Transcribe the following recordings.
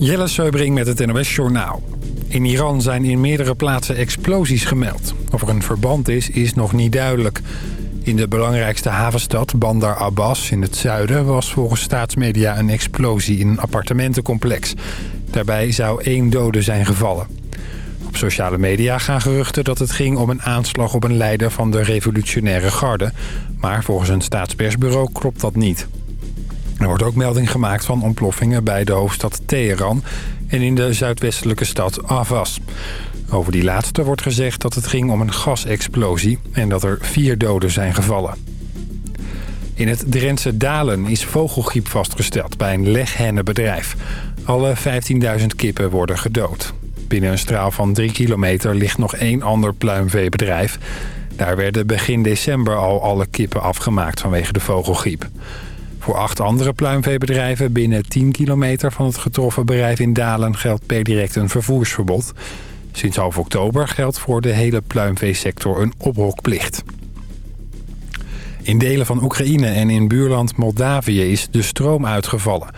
Jelle Seubring met het NOS Journaal. In Iran zijn in meerdere plaatsen explosies gemeld. Of er een verband is, is nog niet duidelijk. In de belangrijkste havenstad Bandar Abbas in het zuiden... was volgens staatsmedia een explosie in een appartementencomplex. Daarbij zou één dode zijn gevallen. Op sociale media gaan geruchten dat het ging om een aanslag op een leider van de revolutionaire garde. Maar volgens een staatspersbureau klopt dat niet. Er wordt ook melding gemaakt van ontploffingen bij de hoofdstad Teheran... en in de zuidwestelijke stad Avas. Over die laatste wordt gezegd dat het ging om een gasexplosie... en dat er vier doden zijn gevallen. In het Drentse Dalen is vogelgriep vastgesteld bij een leghennenbedrijf. Alle 15.000 kippen worden gedood. Binnen een straal van 3 kilometer ligt nog één ander pluimveebedrijf. Daar werden begin december al alle kippen afgemaakt vanwege de vogelgriep. Voor acht andere pluimveebedrijven binnen 10 kilometer van het getroffen bedrijf in Dalen geldt per direct een vervoersverbod. Sinds half oktober geldt voor de hele pluimveesector een ophokplicht. In delen van Oekraïne en in buurland Moldavië is de stroom uitgevallen.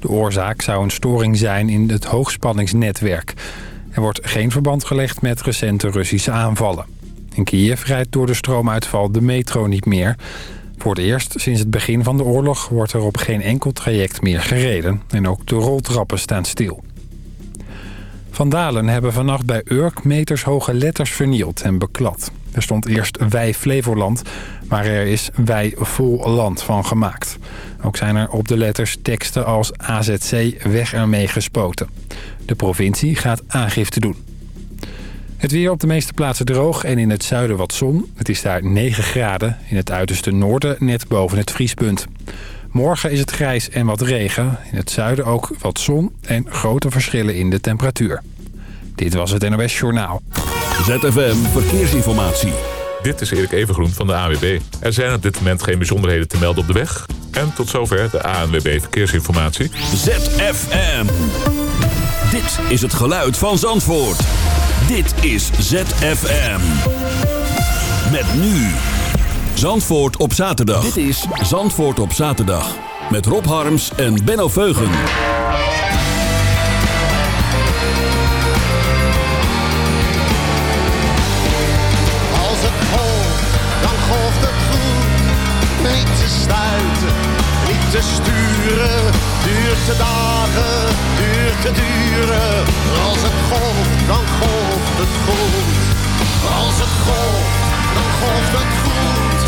De oorzaak zou een storing zijn in het hoogspanningsnetwerk. Er wordt geen verband gelegd met recente Russische aanvallen. In Kiev rijdt door de stroomuitval de metro niet meer. Voor het eerst sinds het begin van de oorlog wordt er op geen enkel traject meer gereden. En ook de roltrappen staan stil. Vandalen hebben vannacht bij Urk metershoge letters vernield en beklad. Er stond eerst Wij Flevoland, maar er is Wij Vol Land van gemaakt. Ook zijn er op de letters teksten als AZC weg ermee gespoten. De provincie gaat aangifte doen. Het weer op de meeste plaatsen droog en in het zuiden wat zon. Het is daar 9 graden, in het uiterste noorden net boven het vriespunt. Morgen is het grijs en wat regen. In het zuiden ook wat zon en grote verschillen in de temperatuur. Dit was het NOS Journaal. ZFM Verkeersinformatie. Dit is Erik Evengroen van de AWB. Er zijn op dit moment geen bijzonderheden te melden op de weg. En tot zover de ANWB Verkeersinformatie. ZFM. Dit is het geluid van Zandvoort. Dit is ZFM. Met nu. Zandvoort op zaterdag. Dit is Zandvoort op zaterdag. Met Rob Harms en Benno Veugen. Als het golft, dan golft het goed. Niet te stuiten, niet te sturen. Duurt te dagen, Als het golft, dan golft het goed. Als het golft, dan golft het goed.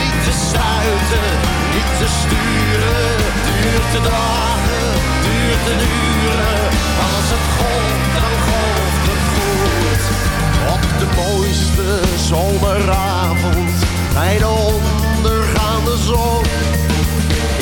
Niet te stuiten, niet te sturen. Duurt te dagen, duurt te duren. Als het golft, dan golft het goed. Op de mooiste zomeravond bij de ondergaande zon.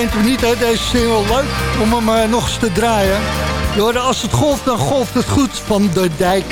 kent hem niet, hè? Deze single leuk om hem eh, nog eens te draaien. Je hoorde, als het golft, dan golft het goed van de dijk.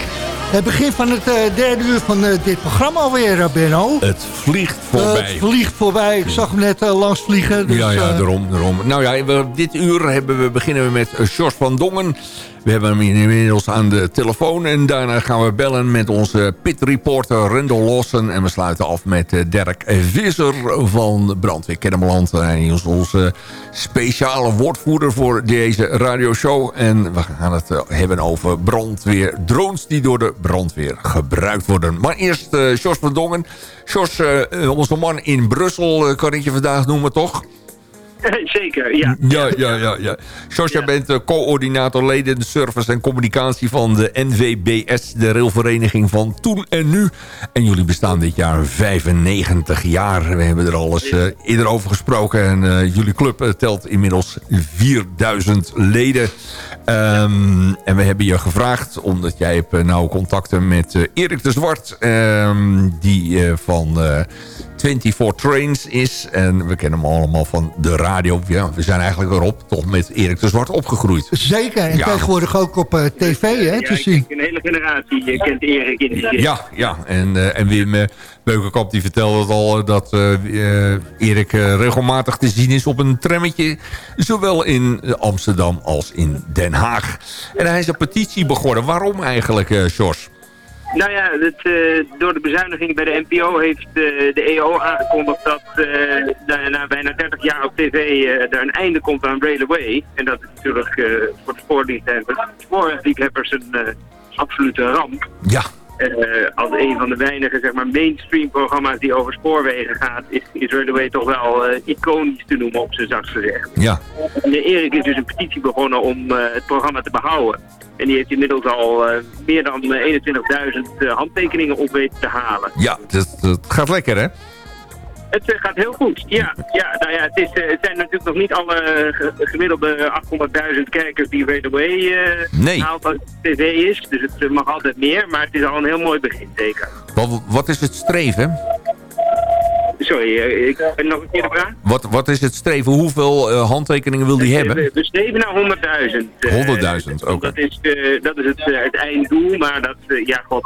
Het begin van het eh, derde uur van eh, dit programma alweer, Benno. Het vliegt voorbij. het vliegt voorbij. Ik zag hem net langs vliegen. Dus, ja, ja, daarom, daarom. Nou ja, dit uur hebben we, beginnen we met Jos van Dongen. We hebben hem inmiddels aan de telefoon. En daarna gaan we bellen met onze pitreporter Rendel Lossen. En we sluiten af met eh, Dirk Visser van Brandweer Kennemerland. Hij is onze speciale woordvoerder voor deze radioshow. En we gaan het eh, hebben over brandweer. Drones die door de brandweer gebruikt worden. Maar eerst eh Jos van Dongen. Jos, onze man in Brussel, kan ik je vandaag noemen, toch? Zeker, ja. Ja, ja, ja. ja. Jos, jij bent de coördinator leden service en communicatie van de NVBS, de railvereniging van toen en nu. En jullie bestaan dit jaar 95 jaar. We hebben er al eens eh, eerder over gesproken. En eh, jullie club eh, telt inmiddels 4000 leden. Ehm, en we hebben je gevraagd, omdat jij hebt eh, nou contacten met eh, Erik de Zwart. ehm, die eh, van... eh, 24 Trains is. En we kennen hem allemaal van de radio. Ja, we zijn eigenlijk erop toch met Erik de Zwart opgegroeid. Zeker, en Ja. tegenwoordig ook op eh, tv hè, Ja, te zien. een hele generatie kent Erik in die zin. Ja, ja. En, eh, en Wim eh, Beukenkamp die vertelde het al... dat eh, eh, Erik regelmatig te zien is op een trammetje. Zowel in Amsterdam als in Den Haag. En hij is een petitie begonnen. Waarom eigenlijk, eh Jos? Nou ja, het, eh, door de bezuiniging bij de NPO heeft eh, de EO aangekondigd dat eh, na, na bijna 30 jaar op tv er een einde komt aan Railway. En dat is natuurlijk voor de spoorliefhebbers, spoorliefhebbers een absolute ramp. Ja, Eh, als een van de weinige zeg maar, mainstream programma's die over spoorwegen gaat, is, is Railway toch wel eh, iconisch te noemen op zijn zachtst gezegd. ja. En Erik is dus een petitie begonnen om eh, het programma te behouden. En die heeft inmiddels al meer dan eh, 21.000 eh, handtekeningen op weten te halen. Ja, het gaat lekker, hè? Het eh, gaat heel goed, ja. ja, nou ja het, is, eh, het zijn natuurlijk nog niet alle eh, ge- gemiddelde 800.000 kijkers die Railway eh Nee. haalt als tv is. Dus het mag altijd meer, maar het is al een heel mooi begin, zeker. Wat, wat is het streven? Sorry, eh, ik ben nog een keer de vraag. Wat, wat is het streven? Hoeveel eh, handtekeningen wil die hebben? We, we streven naar 100.000. eh, 100.000, oké. Dat is, eh, dat is het, het einddoel, maar dat, ja god,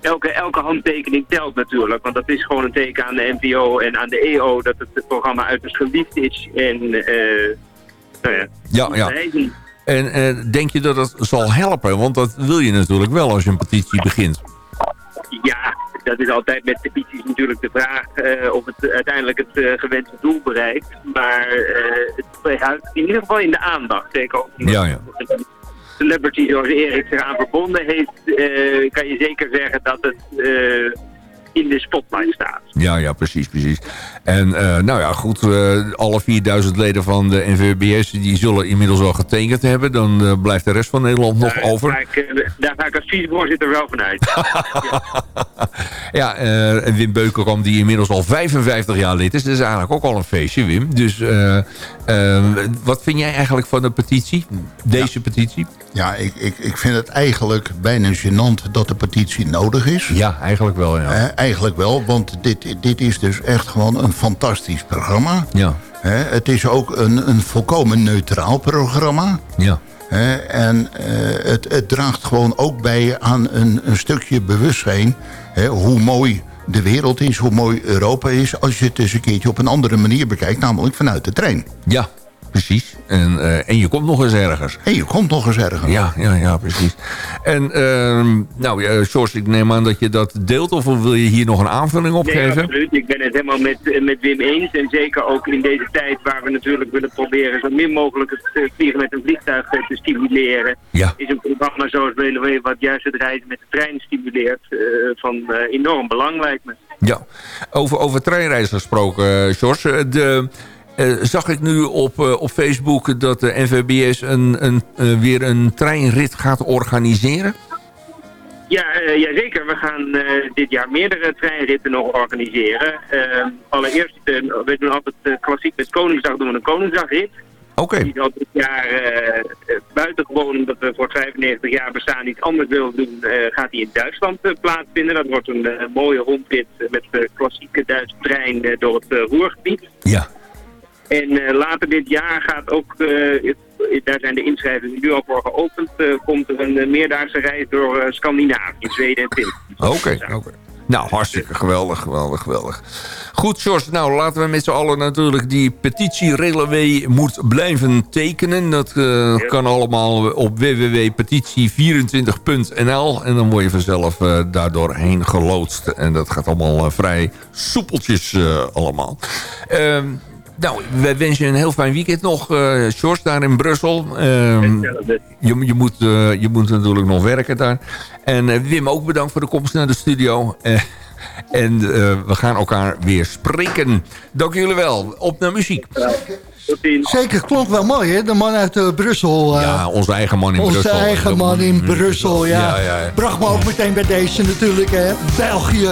elke, elke handtekening telt natuurlijk. Want dat is gewoon een teken aan de NPO en aan de EO dat het programma uiterst geliefd is. En, eh nou ja, Ja, ja. En eh, denk je dat het zal helpen? Want dat wil je natuurlijk wel als je een petitie begint. ja, dat is altijd met petities natuurlijk de vraag eh, of het uiteindelijk het eh, gewenste doel bereikt. Maar eh, het houdt in ieder geval in de aandacht. Zeker ook Ja, ja. celebrity zoals Erik zich aan verbonden heeft, kan je zeker zeggen dat het in de spotlight staat. Ja, ja, precies, precies. En eh, nou ja, goed, eh, alle 4000 leden van de NVBS... die zullen inmiddels wel getekend hebben. Dan eh, blijft de rest van Nederland nog Daar ga over. ik, daar ga ik als vicevoorzitter wel van uit. Ja, eh, en Wim Beukenkamp, die inmiddels al 55 jaar lid is... dat is eigenlijk ook al een feestje, Wim. Dus wat vind jij eigenlijk van de petitie? Deze petitie? Ja, ik, ik, ik vind het eigenlijk bijna gênant dat de petitie nodig is. Ja, eigenlijk wel, ja. Eigenlijk wel, want dit, dit is dus echt gewoon een fantastisch programma. Ja, het is ook een, een volkomen neutraal programma. ja. En eh, het, het draagt gewoon ook bij aan een, een stukje bewustzijn... Hoe mooi de wereld is, hoe mooi Europa is... als je het eens een keertje op een andere manier bekijkt, namelijk vanuit de trein. Ja, precies. En, eh, en je komt nog eens ergens. En je komt nog eens ergens. Ja, ja, ja, precies. En ehm, nou, ja, George, ik neem aan dat je dat deelt... of wil je hier nog een aanvulling op Nee, geven? absoluut. Ik ben het helemaal met, eh, met Wim eens. En zeker ook in deze tijd waar we natuurlijk willen proberen zo min mogelijk het vliegen met een vliegtuig te stimuleren. Ja. Is een programma zoals WLW wat juist het reizen met de trein stimuleert eh, van eh, enorm belang lijkt me. Ja, over, over treinreizen gesproken, George. De, eh, zag ik nu op, eh, op Facebook dat de NVBS een, een, eh, weer een treinrit gaat organiseren? Ja, jazeker. We gaan dit jaar meerdere treinritten nog organiseren. Eh, allereerst, we doen altijd klassiek met Koningsdag doen we een Koningsdagrit. Oké, Die zal dit jaar buitengewoon, omdat we voor 95 jaar bestaan iets anders willen doen, gaat die in Duitsland plaatsvinden. Dat wordt een mooie rondrit met de klassieke Duitse trein door het Roergebied. ja. En eh, later dit jaar gaat ook, eh, daar zijn de inschrijvingen nu al voor geopend, eh, komt er een meerdaagse reis door Scandinavië, Zweden en Finland. Oké, oké. Nou, hartstikke geweldig, geweldig, geweldig. Goed, George, nou laten we met z'n allen natuurlijk die petitie Relaway moet blijven tekenen. Dat kan allemaal op www.petitie24.nl en dan word je vanzelf eh, daardoor heen geloodst. En dat gaat allemaal vrij soepeltjes eh, allemaal. Nou, wij wensen je een heel fijn weekend nog, eh George, daar in Brussel. Ehm, je, je, moet, eh, je moet natuurlijk nog werken daar. En eh, Wim, ook bedankt voor de komst naar de studio. Eh, en eh, we gaan elkaar weer spreken. Dank jullie wel. Op naar muziek. Zeker, klonk wel mooi, hè? De man uit Brussel. eh, Ja, onze eigen man in onze Brussel. eigen man in Brussel, ja. Ja, ja, ja. Bracht me ook meteen bij deze natuurlijk, hè. België.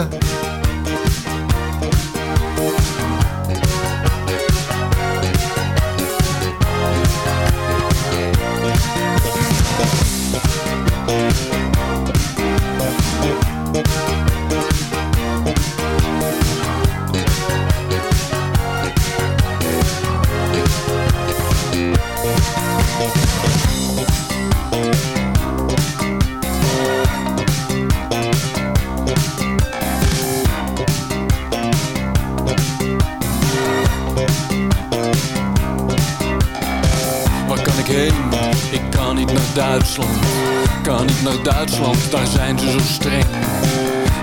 Zijn ze zo streng.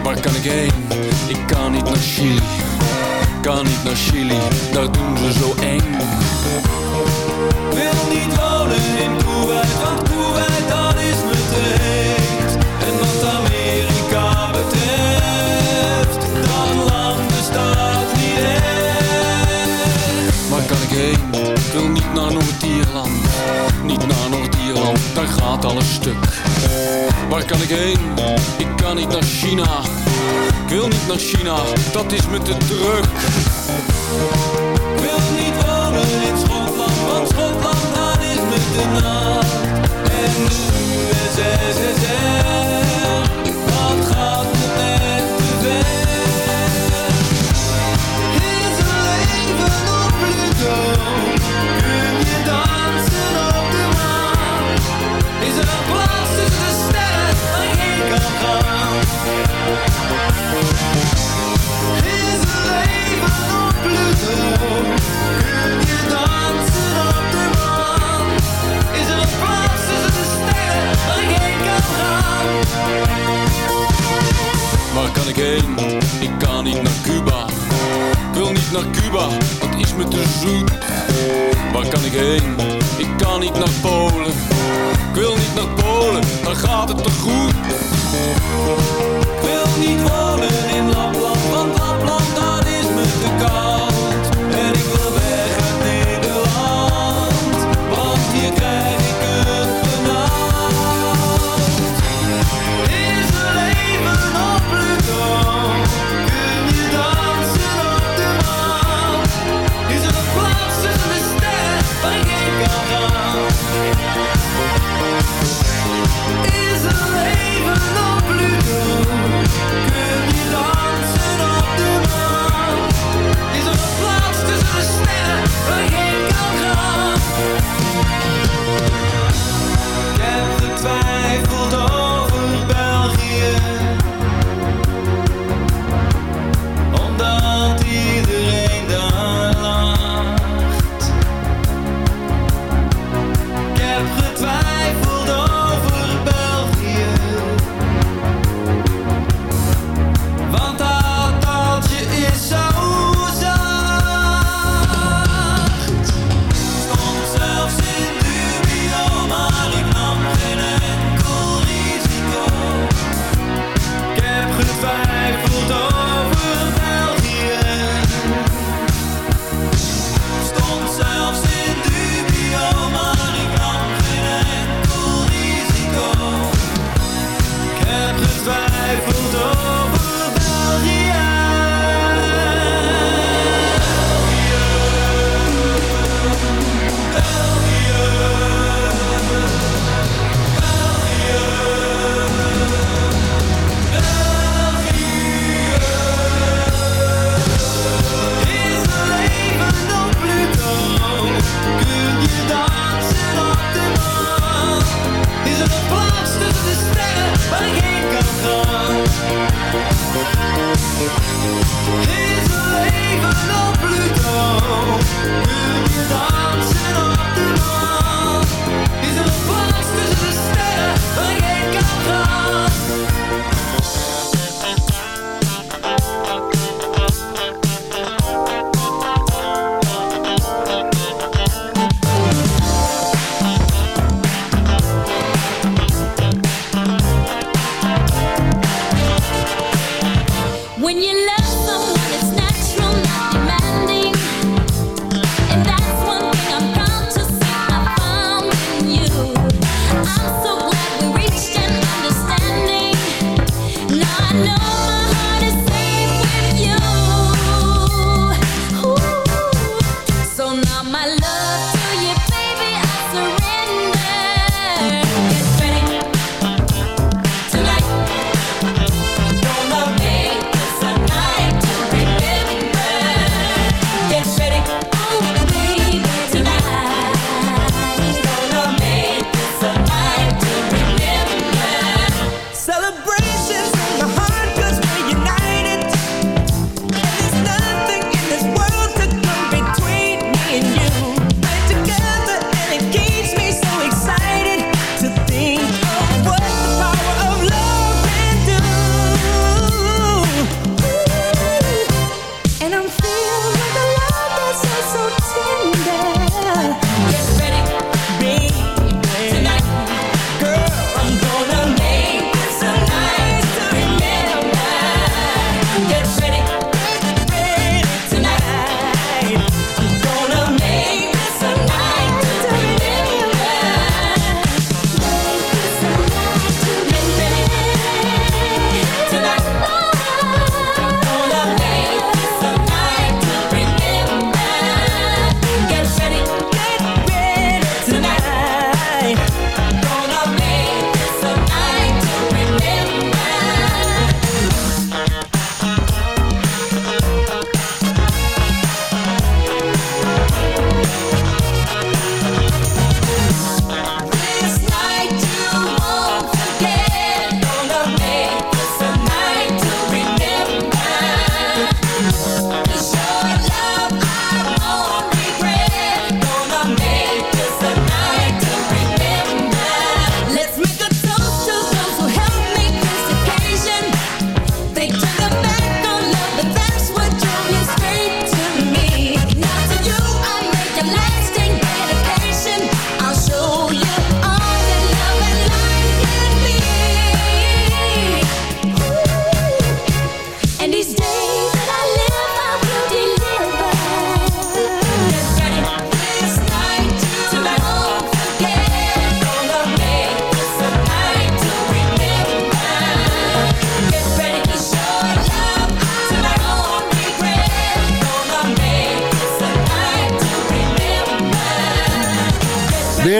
Waar kan ik heen? Kan ik heen? Ik kan niet naar China. Ik wil niet naar China, dat is me te druk. Ik wil niet wonen in Schotland, want Schotland dat is me te nat. En de USSR,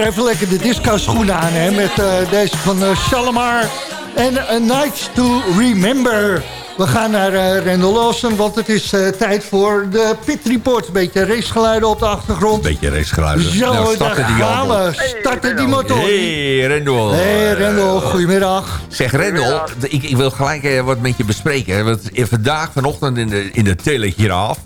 even lekker de disco schoenen aan, hè, met uh, deze van uh, Shalimar en A Night to Remember. We gaan naar uh, Randall Lawson, want het is uh, tijd voor de Pit Report. Een beetje racegeluiden op de achtergrond. Beetje racegeluiden. Zo, nou, starten die we. Starten die motor. Hey, Rendel. Hey, Rendel. Goedemiddag. Zeg, Rendel, ik, ik, wil gelijk uh, wat met je bespreken. Want vandaag, vanochtend in de, in de Telegraaf...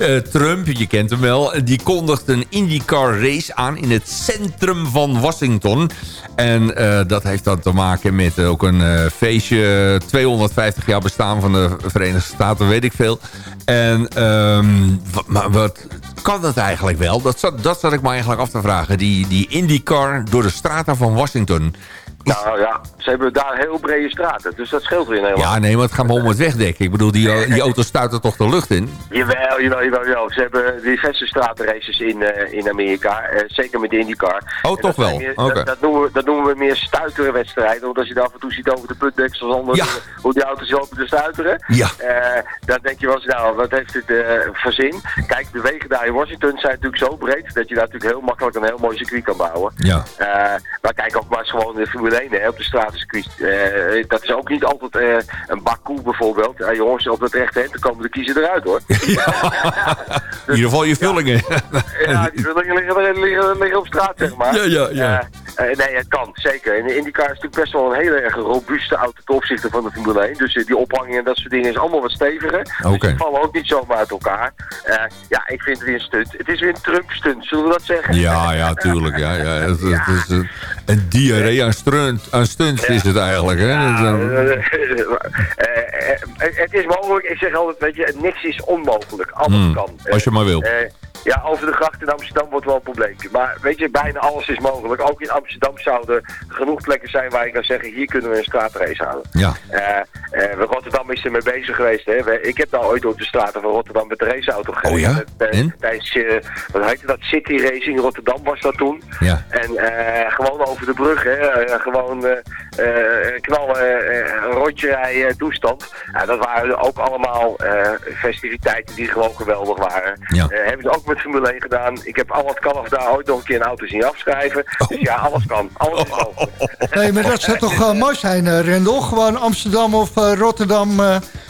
Uh, Trump, je kent hem wel, die kondigt een IndyCar race aan in het centrum van Washington. En uh, dat heeft dan te maken met ook een uh, feestje, 250 jaar bestaan van de Verenigde Staten, weet ik veel. En um, maar wat kan dat eigenlijk wel? Dat zat, dat zat ik me eigenlijk af te vragen. Die, die IndyCar door de straten van Washington. Nou ja, ze hebben daar heel brede straten, dus dat scheelt weer helemaal. Ja, nee, maar het gaat maar om het wegdekken. Ik bedoel, die, die auto's stuiten toch de lucht in? Jawel, jawel, jawel. jawel. Ze hebben diverse stratenraces in, uh, in Amerika, uh, zeker met de IndyCar. Oh, toch wel? Meer, okay. dat, dat, noemen we, dat noemen we meer stuiterenwedstrijden, want als je daar af en toe ziet over de putdeksels, anders ja. hoe die auto's lopen te stuiteren, ja. Uh, dan denk je wel eens, nou, wat heeft dit voor zin? Kijk, de wegen daar in Washington zijn natuurlijk zo breed, dat je daar natuurlijk heel makkelijk een heel mooi circuit kan bouwen. Ja. maar kijk ook maar eens gewoon de Formule 1, hè, op de straat uh, dat is ook niet altijd uh, een Baku bijvoorbeeld. Ja, jongens, op het rechte hand komen de kiezen eruit hoor. Ja. In ieder geval je vullingen. Ja, die vullingen liggen, liggen, liggen op straat zeg maar. Ja, ja, ja. Uh, nee, het kan, zeker. En de IndyCar is natuurlijk best wel een hele erg robuuste auto ten opzichte van de Formule 1. Dus die ophanging en dat soort dingen is allemaal wat steviger. Okay. Dus die vallen ook niet zomaar uit elkaar. ja, ik vind het weer een stunt. Het is weer een Trump-stunt, zullen we dat zeggen? Ja, ja, tuurlijk. Ja, ja. Het, het, het is een, een diarree aan, strunt, aan stunts ja. is het eigenlijk. Hè? Ja, het is mogelijk, ik zeg altijd, weet je, niks is onmogelijk. Alles Hmm, kan. als je maar wil. Ja, over de gracht in Amsterdam wordt wel een probleempje. Maar weet je, bijna alles is mogelijk. Ook in Amsterdam zouden genoeg plekken zijn waar je kan zeggen... hier kunnen we een straatrace houden. Ja. Uh, uh, Rotterdam is er mee bezig geweest. Hè. Ik heb nou ooit door de straten van Rotterdam met de raceauto gereden. Oh ja? En? Tijdens, uh, wat heette dat, City Racing in Rotterdam was dat toen. Ja. En gewoon over de brug, hè. gewoon knallen, een rondje rijden, toestand. Ja, dat waren ook allemaal festiviteiten die gewoon geweldig waren. Ja. hebben ze ook met Formule 1 gedaan. Ik heb al wat kan of daar ooit nog een keer een auto zien afschrijven. Dus ja, alles kan. Alles is mogelijk. Nee, maar dat zou toch uh, mooi zijn, uh, Rendel? Gewoon Amsterdam of uh, Rotterdam,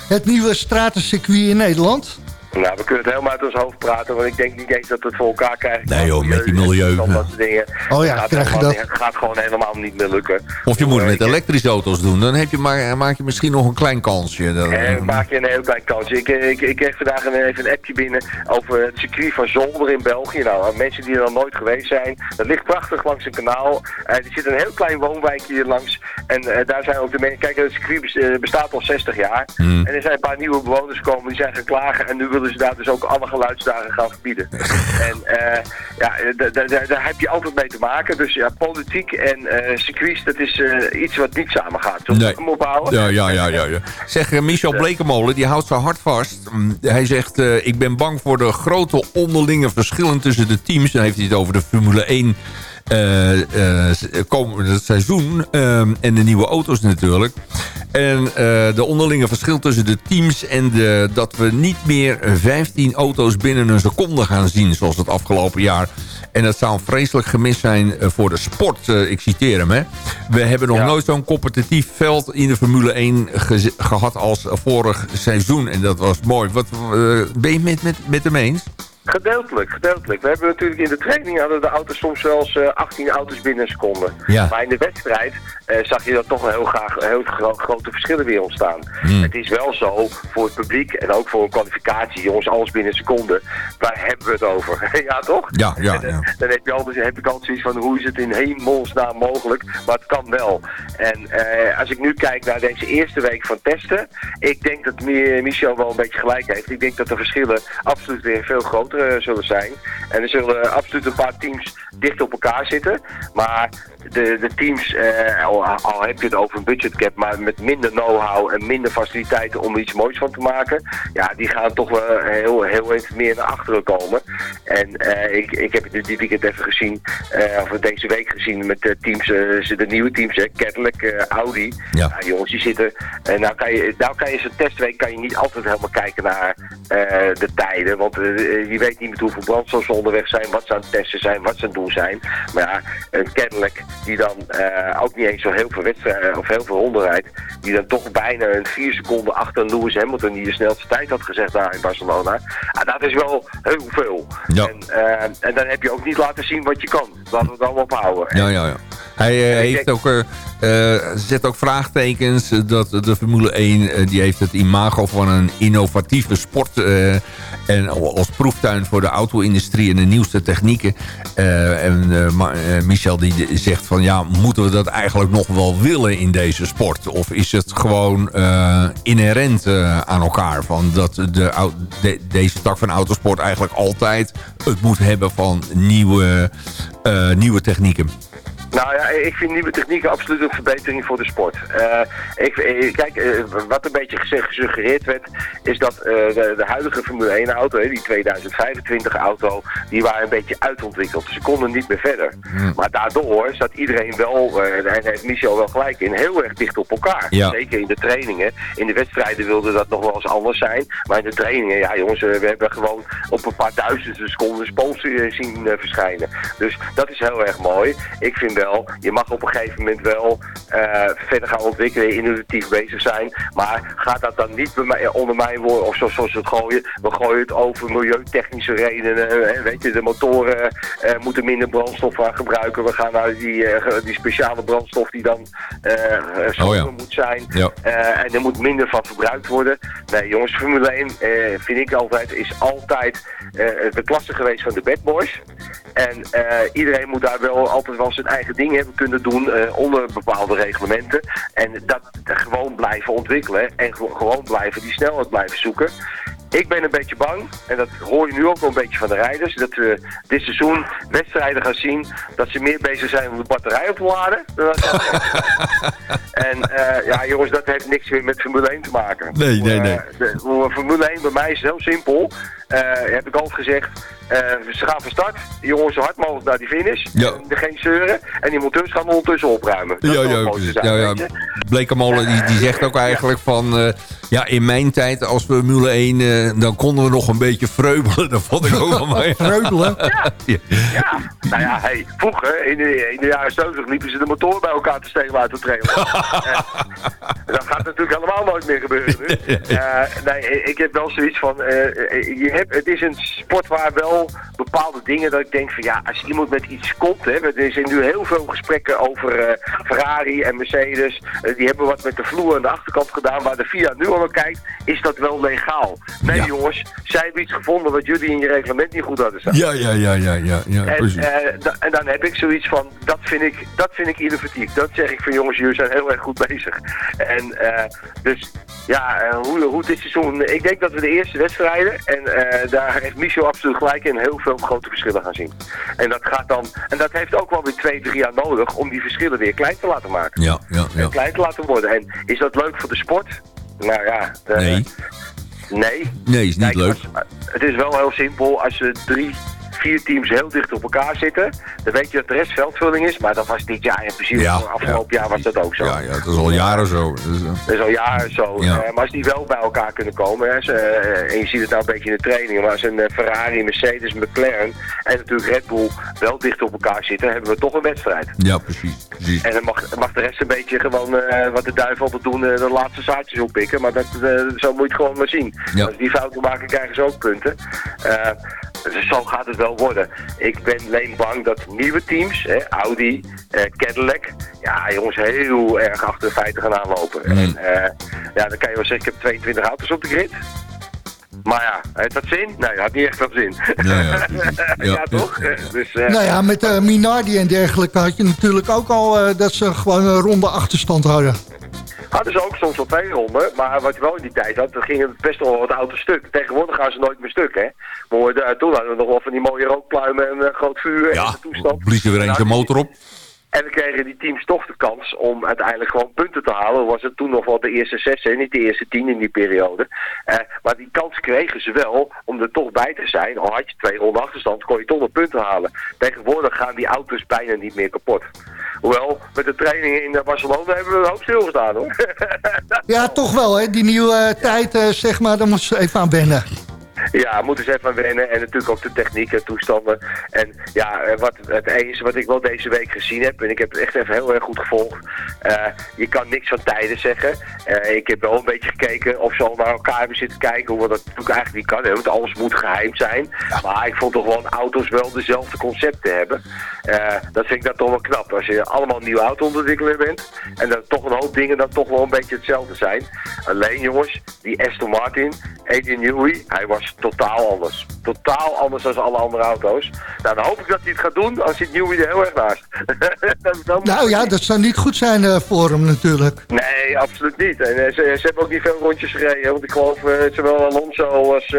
het nieuwe stratencircuit in Nederland? Nou, we kunnen het helemaal uit ons hoofd praten, want ik denk niet eens dat we het voor elkaar krijgen. Nee joh, met die milieu. Dat soort dingen. Oh ja, het gaat, krijg je dat. het gaat gewoon helemaal niet meer lukken. Of je moet het met elektrische auto's doen, dan heb je maar, maak je misschien nog een klein kansje. Dan... En maak je een heel klein kansje. Ik, ik, ik kreeg vandaag een, even een appje binnen over het circuit van Zolder in België. Nou, mensen die er nog nooit geweest zijn, dat ligt prachtig langs een kanaal. Uh, er zit een heel klein woonwijkje hier langs. En uh, daar zijn ook de mensen... Kijk, het circuit bestaat al 60 jaar. Hmm. En er zijn een paar nieuwe bewoners gekomen, die zijn gaan klagen. En nu willen ze daar dus ook alle geluidsdagen gaan verbieden. en uh, ja, daar heb je altijd mee te maken. Dus ja, politiek en uh, circuits, dat is uh, iets wat niet samen gaat. Zullen we hem ophouden? Ja, ja, ja, ja, ja. Zeg, Michel Blekemolen, die houdt zo hard vast. Mm, Hij zegt, ik ben bang voor de grote onderlinge verschillen tussen de teams. Dan heeft hij het over de Formule 1 uh, uh, komende seizoen. Uh, en de nieuwe auto's natuurlijk. En de onderlinge verschil tussen de teams en de, dat we niet meer 15 auto's binnen een seconde gaan zien. Zoals het afgelopen jaar. En dat zou een vreselijk gemis zijn voor de sport. Ik citeer hem. Hè. We hebben nog Ja. nooit zo'n competitief veld in de Formule 1 ge- gehad als vorig seizoen. En dat was mooi. Wat, uh, ben je het met, met, met hem eens? Gedeeltelijk, gedeeltelijk. We hebben natuurlijk in de training hadden de auto's soms zelfs eh, 18 auto's binnen een seconde. Ja. Maar in de wedstrijd eh, zag je dat toch wel heel graag heel gro- grote verschillen weer ontstaan. Hmm. Het is wel zo voor het publiek en ook voor een kwalificatie, jongens, alles binnen een seconde. Waar hebben we het over? ja, toch? Ja, ja, En, eh, ja. Dan heb, je altijd, heb ik altijd zoiets van hoe is het in hemelsnaam mogelijk, maar het kan wel. En eh, als ik nu kijk naar deze eerste week van testen, ik denk dat Mi- Michel wel een beetje gelijk heeft. Ik denk dat de verschillen absoluut weer veel groter eh, zullen zijn. En er zullen absoluut een paar teams dicht op elkaar zitten. Maar de, de teams, eh, al, al heb je het over een budgetcap, maar met minder know-how en minder faciliteiten om er iets moois van te maken, ja, die gaan toch wel heel, heel even meer naar achteren komen. En eh, ik, ik heb het dit weekend even gezien, eh, of deze week gezien met de teams, eh, de nieuwe teams, hè, Cadillac, eh, Audi. Ja. jongens, die zitten, en nou kan je, nou kan je zo'n testweek kan je niet altijd helemaal kijken naar eh, de tijden, want eh, je weet niet met hoeveel brandstof ze onderweg zijn, wat ze aan het testen zijn, wat ze aan het doen zijn. Maar ja, een Cadillac die dan eh, ook niet eens zo heel veel wedstrijden of heel veel ronden rijdt, die dan toch bijna een vier seconden achter Lewis Hamilton, die de snelste tijd had gezegd daar in Barcelona. Ah, dat is wel heel veel. Ja. En, eh, en dan heb je ook niet laten zien wat je kan. Laten we het allemaal ophouden. Ja, ja, ja. Hij eh, heeft ook, eh, eh, zet ook vraagtekens dat de Formule 1 eh, die heeft het imago van een innovatieve sport en als proeftuin voor de auto-industrie en de nieuwste technieken. En Michel die zegt van ja, moeten we dat eigenlijk nog wel willen in deze sport? Of is het gewoon inherent aan elkaar? Van dat de, deze tak van autosport eigenlijk altijd het moet hebben van nieuwe, nieuwe technieken. Nou ja, ik vind nieuwe technieken absoluut een verbetering voor de sport. Eh, ik, eh, kijk, eh, wat een beetje gesuggereerd werd, is dat de, de huidige Formule 1 auto, hè, die 2025 auto, die waren een beetje uitontwikkeld. Ze konden niet meer verder. Maar daardoor zat iedereen wel, en daar heeft Michel wel gelijk in, heel erg dicht op elkaar. Ja. Zeker in de trainingen. In de wedstrijden wilde dat nog wel eens anders zijn. Maar in de trainingen, ja jongens, we hebben gewoon op een paar duizenden seconden spoons eh, zien verschijnen. Dus dat is heel erg mooi. Ik vind wel, je mag op een gegeven moment wel eh, verder gaan ontwikkelen, innovatief bezig zijn. Maar gaat dat dan niet bij mij, eh, onder mijn woord, of zo- zoals ze het gooien, we gooien het over milieutechnische redenen. eh, hè, weet je, de motoren eh, moeten minder brandstof gaan gebruiken. We gaan naar die, eh, die speciale brandstof die dan eh eh, Oh ja. moet zijn. Ja. Eh, en er moet minder van verbruikt worden. Nee, jongens, Formule 1 eh, vind ik altijd, is altijd eh, de klasse geweest van de bad boys. En eh, iedereen moet daar wel altijd wel zijn eigen ding hebben kunnen doen eh, onder bepaalde reglementen. En dat gewoon blijven ontwikkelen en gewo- gewoon blijven die snelheid blijven zoeken. Ik ben een beetje bang, en dat hoor je nu ook wel een beetje van de rijders, dat we dit seizoen wedstrijden gaan zien dat ze meer bezig zijn om de batterij op te laden. dan dat en eh, ja jongens, dat heeft niks meer met Formule 1 te maken. Nee, nee, Hoe, nee. eh, de- Formule 1 bij mij is heel simpel. Eh, heb ik altijd gezegd, eh, ze gaan van start, die jongens zo hard mogelijk naar die finish, Ja. er geen zeuren, en die monteurs gaan ondertussen opruimen. Dat Ja, ja, zijn, ja, ja. Blekemolen die, die zegt ook eigenlijk van... eh, ja, in mijn tijd als we Formule 1... eh, dan konden we nog een beetje vreubelen. Dat vond ik ook wel mooi. Vreubelen? Ja. Ja, nou ja, hey, vroeger, in de, in de jaren 70 liepen ze de motor bij elkaar te stelen uit de trailer. Eh, dat gaat natuurlijk helemaal nooit meer gebeuren nu. Eh, nee, ik heb wel zoiets van, eh, eh, je hebt, het is een sport waar wel bepaalde dingen dat ik denk van ja, als iemand met iets komt, hè, er zijn nu heel veel gesprekken over eh, Ferrari en Mercedes, eh, die hebben wat met de vloer aan de achterkant gedaan, waar de FIA nu al naar kijkt, is dat wel legaal? Nee Ja. jongens, zij hebben iets gevonden wat jullie in je reglement niet goed hadden staan. Ja, ja, ja, ja, ja, ja En, precies. eh, en dan heb ik zoiets van, dat vind ik, dat vind ik innovatief. Dat zeg ik van jongens, jullie zijn heel erg goed bezig. En dus ja, hoe, hoe dit seizoen, ik denk dat we de eerste wedstrijden, en daar heeft Michel absoluut gelijk in, heel veel grote verschillen gaan zien. En dat gaat dan, en dat heeft ook wel weer twee, drie jaar nodig om die verschillen weer klein te laten maken. Ja, ja, ja. En klein te laten worden. En is dat leuk voor de sport? Nou ja, eh, Nee, nee. nee, is niet Kijk, leuk. als- het is wel heel simpel. Als je drie, vier teams heel dicht op elkaar zitten, dan weet je dat de rest veldvulling is. Maar dat was dit jaar in principe, Ja, afgelopen jaar was dat ook zo. Ja, ja, dat is al jaren zo. Eh, Dat is al jaren zo. Ja. Eh, maar als die wel bij elkaar kunnen komen, hè, ze, eh, en je ziet het nou een beetje in de trainingen, maar als een eh, Ferrari, Mercedes, McLaren en natuurlijk Red Bull wel dicht op elkaar zitten, hebben we toch een wedstrijd. ja, precies. precies. En dan mag, mag de rest een beetje gewoon, eh, wat de duivel altijd doen, eh, de laatste zaadjes oppikken. Maar dat, eh, zo moet je het gewoon maar zien. Als die fouten maken, krijgen ze ook punten. Dus zo gaat het wel worden. Ik ben alleen bang dat nieuwe teams, hè, Audi, eh, Cadillac, ja jongens, heel erg achter de feiten gaan aanlopen. Mm. En, eh, ja, dan kan je wel zeggen, ik heb 22 auto's op de grid. Maar ja, heeft dat zin? Nee, dat had niet echt veel zin. Ja, ja. Ja, Ja. toch? Dus, eh, Nou ja, met eh, Minardi en dergelijke had je natuurlijk ook al eh, dat ze gewoon een ronde achterstand hadden. Hadden ze ook soms wel twee ronden, maar wat je wel in die tijd had, dan gingen best wel wat auto's stuk. Tegenwoordig gaan ze nooit meer stuk, hè. Maar we- toen hadden we nog wel van die mooie rookpluimen en groot vuur en Ja, de toestand. bliezen weer eens de Nou, motor op. En we kregen die teams toch de kans om uiteindelijk gewoon punten te halen. Was het toen nog wel de eerste zes, hè? niet de eerste tien in die periode. Eh, maar die kans kregen ze wel om er toch bij te zijn. Al had je twee ronden achterstand, kon je toch nog punten halen. Tegenwoordig gaan die auto's bijna niet meer kapot. Hoewel, met de trainingen in Barcelona hebben we een hoop stilgestaan hoor. Ja, toch wel, hè? Die nieuwe eh, tijd, eh, zeg maar, daar moeten ze even aan wennen. Ja, moeten ze even aan wennen. En natuurlijk ook de techniek en toestanden. En ja, eh, wat, het enige wat ik wel deze week gezien heb, en ik heb het echt even heel erg goed gevolgd. eh, je kan niks van tijden zeggen. Eh, ik heb wel een beetje gekeken of ze al naar elkaar hebben zitten kijken. Hoe dat natuurlijk eigenlijk niet kan. Hè, want alles moet geheim zijn. Maar ik vond toch gewoon auto's wel dezelfde concepten hebben. Dat vind ik dan toch wel knap. Als je allemaal een nieuwe auto-ontwikkelaar bent. En dat toch een hoop dingen dan toch wel een beetje hetzelfde zijn. Alleen jongens, die Aston Martin, Adrian Newey, hij was totaal anders. Totaal anders dan alle andere auto's. Nou, dan hoop ik dat hij het gaat doen. Dan zit Newey er heel erg naast. Nou ja, dat zou niet goed zijn eh, voor hem natuurlijk. Nee, absoluut niet. En eh, ze, ze hebben ook niet veel rondjes gereden. Want ik geloof eh, zowel Alonso als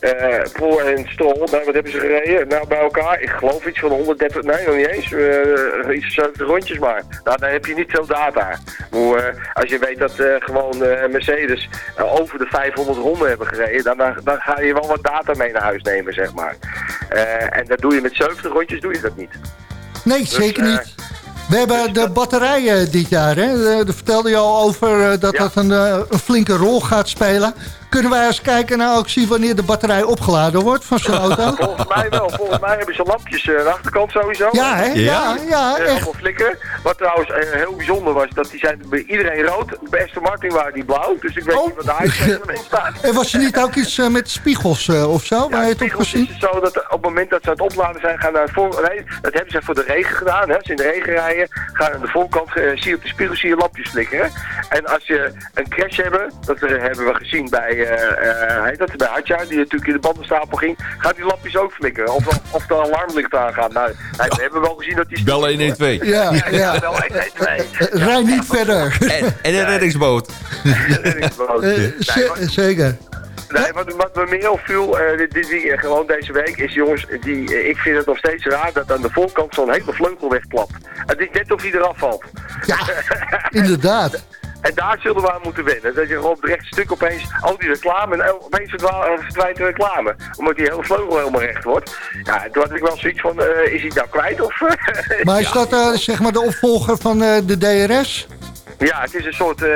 eh, Proor en Stroll, nou, wat hebben ze gereden? Nou, bij elkaar, ik geloof iets van 130, nee, nog niet eens, eh, iets van 70 rondjes maar. Nou, dan heb je niet veel data. Hoe, eh, als je weet dat gewoon Mercedes over de 500 ronden hebben gereden, dan, dan, dan ga je wel wat data mee naar huis nemen, zeg maar. En dat doe je met 70 rondjes, doe je dat niet. Nee, zeker eh, niet. We hebben de batterijen dit jaar, hè? Daar vertelde je al over dat Ja. dat een, een flinke rol gaat spelen. Kunnen wij eens kijken naar ook zien wanneer de batterij opgeladen wordt van zo'n auto? Volgens mij wel. Volgens mij hebben ze lampjes eh, aan de achterkant sowieso. Ja, hè? Ja, ja, Eh, echt. allemaal flikken. Wat trouwens eh, heel bijzonder was, dat die zijn bij iedereen rood. Bij Aston Martin waren die blauw. Dus ik weet Oh. niet wat daar in staat. En was er niet ook iets met spiegels eh, of zo, waar je het op spiegels gezien? is het zo dat op het moment dat ze aan het opladen zijn, gaan naar voor. Nee, dat hebben ze voor de regen gedaan. Hè. Als ze in de regen rijden, gaan aan de voorkant, zie je op de spiegel zie je lampjes flikkeren. En als je een crash hebben, dat hebben we gezien bij, heet dat, bij Hadja, die natuurlijk in de bandenstapel ging, gaan die lampjes ook flikkeren. Of, of de alarmlicht aangaan. Nou, we hebben wel gezien dat die... Bel 112. Ja, Ja, ja. wel 1, 2, 2. Eh, Rij niet verder. En, en een reddingsboot. Eh, ze- zeker. Nee, wat, wat me meer opviel, eh dit, dit, die, eh, gewoon deze week, is jongens, die, eh, ik vind het nog steeds raar dat aan de voorkant zo'n hele vleugel wegklapt. Het is net of hij eraf valt. Ja, inderdaad. En daar zullen we aan moeten wennen. Dat je gewoon op het rechte stuk opeens, al die reclame, en opeens verdwa- eh, verdwijnt de reclame. Omdat die hele vleugel helemaal recht wordt. Ja, toen had ik wel zoiets van, eh, is hij nou kwijt of... Maar is dat eh, zeg maar de opvolger van eh, de DRS? Ja, het is een soort. eh,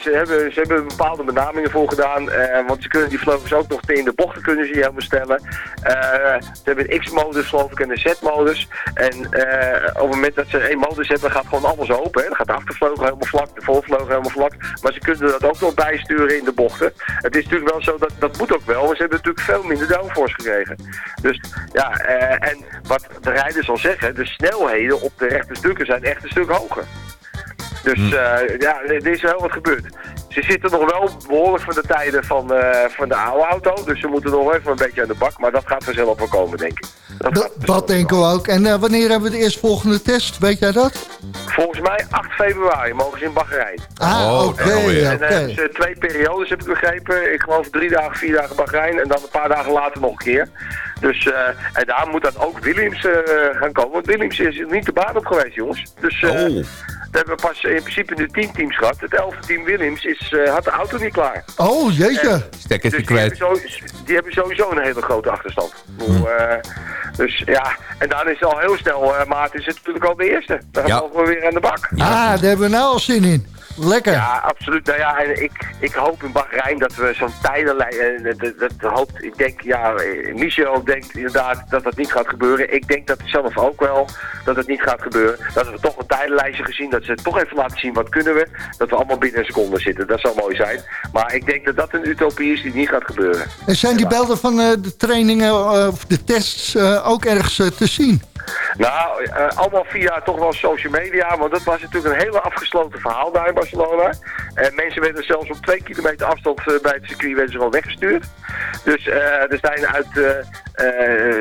ze, hebben, ze hebben bepaalde benamingen voor gedaan. eh, want ze kunnen die vleugels ook nog in de bochten kunnen ze helemaal stellen. Eh, ze hebben een X-modus geloof ik en een Z-modus. En op het moment dat ze één modus hebben, gaat gewoon alles open. Hè. Dan gaat de achtervleugel helemaal vlak, de voorvleugel helemaal vlak. Maar ze kunnen dat ook nog bijsturen in de bochten. Het is natuurlijk wel zo, dat, dat moet ook wel. Maar ze hebben natuurlijk veel minder downforce gekregen. Dus ja, en wat de rijders al zeggen, de snelheden op de rechte stukken zijn echt een stuk hoger. Dus eh, ja, er is wel wat gebeurd. Ze zitten nog wel behoorlijk van de tijden van, eh, van de oude auto. Dus ze moeten nog even een beetje aan de bak. Maar dat gaat vanzelf wel komen, denk ik. Dat denken we ook. En eh, wanneer hebben we de eerstvolgende test? Weet jij dat? Volgens mij 8 februari mogen ze in Bahrein. Ah, Oh, oké. En oké. dan hebben ze twee periodes, heb ik begrepen. Ik geloof drie dagen, vier dagen Bahrein. En dan een paar dagen later nog een keer. Dus, eh, en daar moet dan ook Williams eh, gaan komen. Want Williams is er niet de baan op geweest, jongens. Dus eh, Oh. we hebben pas in principe nu tien teams gehad. Het elfde team Williams is, eh, had de auto niet klaar. Oh, jeetje. Stekkertje Dus die hebben, kwijt. die hebben sowieso een hele grote achterstand. Hoe, eh, dus ja, en dan is het al heel snel, eh Maarten is het natuurlijk al de eerste. Dan Ja. mogen we weer aan de bak. Ah, daar hebben we nou al zin in. Lekker. Ja, absoluut. Nou ja, ik, ik hoop in Bahrein dat we zo'n tijdenlijn... eh, Dat, dat, hoopt, ik denk, ja, Michel denkt inderdaad dat dat niet gaat gebeuren. Ik denk dat zelf ook wel dat het niet gaat gebeuren. Dat we toch een tijdenlijstje gezien, dat ze toch even laten zien wat kunnen we. Dat we allemaal binnen een seconde zitten. Dat zou mooi zijn. Maar ik denk dat dat een utopie is die niet gaat gebeuren. En zijn die beelden van eh, de trainingen eh, of de tests ook ergens te zien? Nou, eh, allemaal via toch wel social media, want dat was natuurlijk een hele afgesloten verhaal daar in Barcelona. En mensen werden zelfs op twee kilometer afstand eh, bij het circuit werden ze gewoon weggestuurd. Dus eh, er zijn uit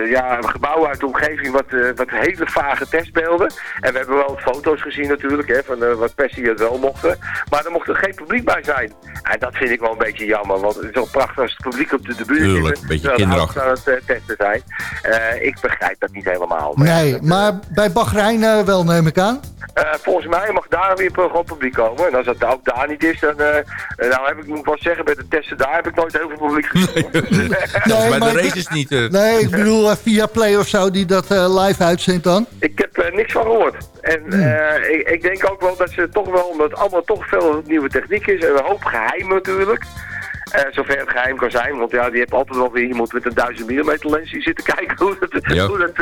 ja, gebouwen uit de omgeving wat, eh, wat hele vage testbeelden. En we hebben wel foto's gezien natuurlijk, hè, van wat Pessie het wel mochten. Maar er mocht er geen publiek bij zijn. En dat vind ik wel een beetje jammer, want het is wel prachtig als het publiek op de, de buurt Tuurlijk, zit. een beetje kinderachtig. aan het testen zijn. Eh, ik begrijp dat niet helemaal. Maar Nee, dat maar bij Bahrein eh, wel, neem ik aan. Eh, volgens mij mag daar weer gewoon publiek komen. En als dat ook daar niet is, dan uh, nou heb ik, moet ik wel zeggen, bij de testen daar heb ik nooit heel veel publiek gezien. Nee, nee, bij de races niet. Uh. Nee, ik bedoel via Play of zo die dat live uitzendt dan. Ik heb niks van gehoord. En hmm. ik, ik, denk ook wel dat ze toch wel, omdat het allemaal toch veel nieuwe techniek is en een hoop geheim natuurlijk. Uh, zover het geheim kan zijn. Want ja, die heeft altijd wel weer iemand met een 1000 mm lens die zitten kijken hoe dat, hoe dat,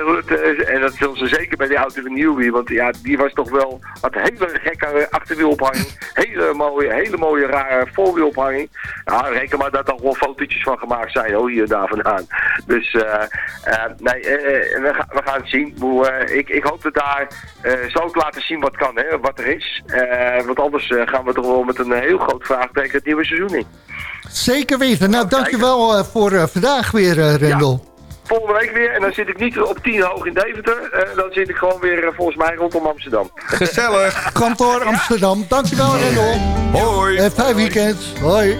hoe dat En dat zullen ze zeker bij die auto van Newbie. Want ja, die was toch wel, had hele gekke achterwielophanging. Hele mooie, hele mooie rare voorwielophanging. Ja, reken maar dat er wel fotootjes van gemaakt zijn, hoor, hier daar vandaan. Dus, nee, we, gaan, we gaan het zien. Hoe, ik, ik hoop dat daar zo ook laten zien wat kan, hè, wat er is. want anders gaan we toch wel met een heel groot vraagteken het nieuwe seizoen in. Zeker weten. Nou, dankjewel uh, voor uh, vandaag weer, uh, Rendel. Ja. Volgende week weer. En dan zit ik niet op 10 hoog in Deventer. dan zit ik gewoon weer volgens mij rondom Amsterdam. Gezellig. Kantoor Amsterdam. Dankjewel, Rendel. Hoi. En fijn weekend. Hoi.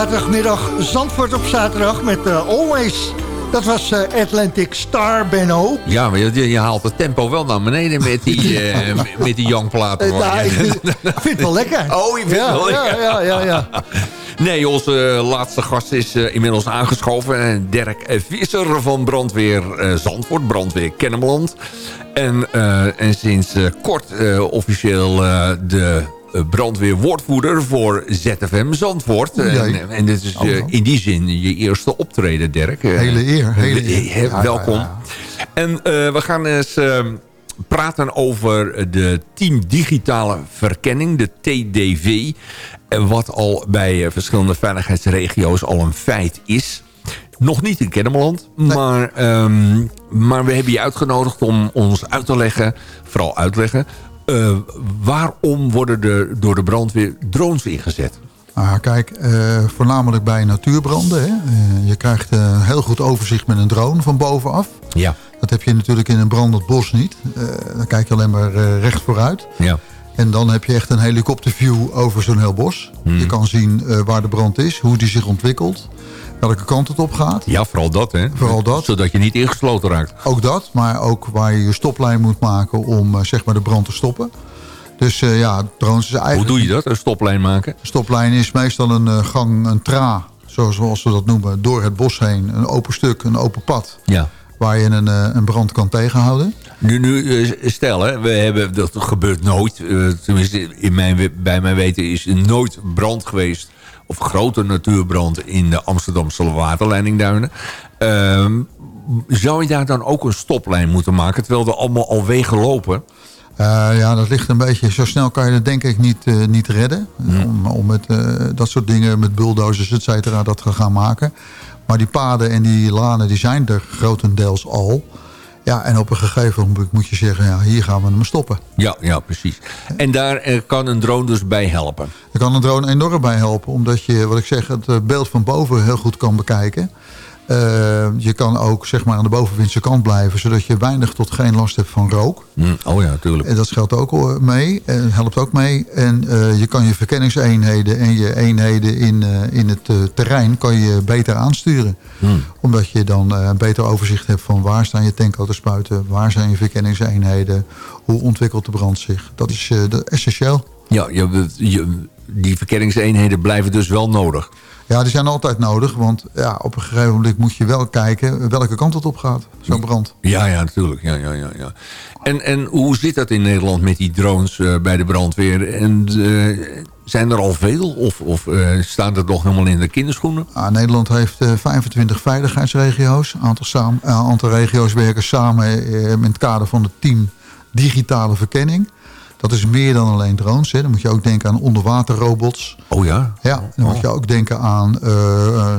Zaterdagmiddag Zandvoort op zaterdag met uh, Always. Dat was uh, Atlantic Star, Benno. Ja, maar je, je, haalt het tempo wel naar beneden met die, uh, met die Young-platen. nou, ik vind, het wel lekker. Oh, vindt ja, het wel lekker? Ja, ja, ja. ja. Nee, onze laatste gast is inmiddels aangeschoven. Dirk Visser van Brandweer Zandvoort, Brandweer Kennemerland. En, en sinds kort officieel de brandweerwoordvoerder voor ZFM Zandvoort. En, en dit is Oh, in die zin je eerste optreden, Dirk. Hele eer. Hele eer. Ja, welkom. Ja, ja, en we gaan eens praten over de Team Digitale Verkenning, de TDV. Wat al bij verschillende veiligheidsregio's al een feit is. Nog niet in Kennemerland, nee. maar, um, maar we hebben je uitgenodigd om ons uit te leggen, vooral uitleggen... Uh, waarom worden er door de brandweer drones ingezet? Ah, kijk, uh, voornamelijk bij natuurbranden. Hè? Uh, je krijgt een heel goed overzicht met een drone van bovenaf. Ja. Dat heb je natuurlijk in een brandend bos niet. Dan kijk je alleen maar recht vooruit. Ja. En dan heb je echt een helikopterview over zo'n heel bos. Hmm. Je kan zien waar de brand is, hoe die zich ontwikkelt. Welke kant het op gaat. Ja, vooral dat, hè? Vooral dat. Zodat je niet ingesloten raakt. Ook dat, maar ook waar je je stoplijn moet maken om zeg maar de brand te stoppen. Dus uh, ja, drones is eigenlijk... Hoe doe je dat, een stoplijn maken? Een stoplijn is meestal een uh, gang, een tra, zoals we dat noemen, door het bos heen. Een open stuk, een open pad. Ja. Waar je een, een brand kan tegenhouden. Nu, nu stel, hè, we hebben, dat gebeurt nooit. tenminste, in mijn, bij mijn weten is er nooit brand geweest... of grote natuurbrand in de Amsterdamse waterleidingduinen. Ehm, zou je daar dan ook een stoplijn moeten maken... terwijl er allemaal al wegen lopen... Uh, ja, dat ligt een beetje... Zo snel kan je het denk ik niet, uh, niet redden. Om, om met uh, dat soort dingen, met bulldozers, et cetera, dat te gaan maken. Maar die paden en die lanen, die zijn er grotendeels al. Ja, en op een gegeven moment moet je zeggen... ja, hier gaan we hem stoppen. Ja, ja precies. En daar kan een drone dus bij helpen? Daar kan een drone enorm bij helpen. Omdat je, wat ik zeg, het beeld van boven heel goed kan bekijken. Uh, je kan ook zeg maar, aan de bovenwindse kant blijven... zodat je weinig tot geen last hebt van rook. Mm, oh ja, natuurlijk. En dat geldt ook mee. En helpt ook mee. En uh, je kan je verkenningseenheden en je eenheden in, uh, in het terrein... kan je beter aansturen. Mm. Omdat je dan een beter overzicht hebt van... waar staan je tankauto's Waar zijn je verkenningseenheden? Hoe ontwikkelt de brand zich? Dat is essentieel. Ja, je, je, die verkenningseenheden blijven dus wel nodig. Ja, die zijn altijd nodig, want ja, op een gegeven moment moet je wel kijken welke kant het op gaat, zo'n brand. Ja, ja, natuurlijk. Ja, ja, ja, ja. En, en hoe zit dat in Nederland met die drones uh, bij de brandweer? En uh, zijn er al veel of, of uh, staan er nog helemaal in de kinderschoenen? Ah, Nederland heeft 25 veiligheidsregio's. Een aantal, samen, aantal regio's werken samen in het kader van het team digitale verkenning. Dat is meer dan alleen drones. Hè. Dan moet je ook denken aan onderwaterrobots. Oh ja? Ja, dan moet je ook denken aan uh, uh,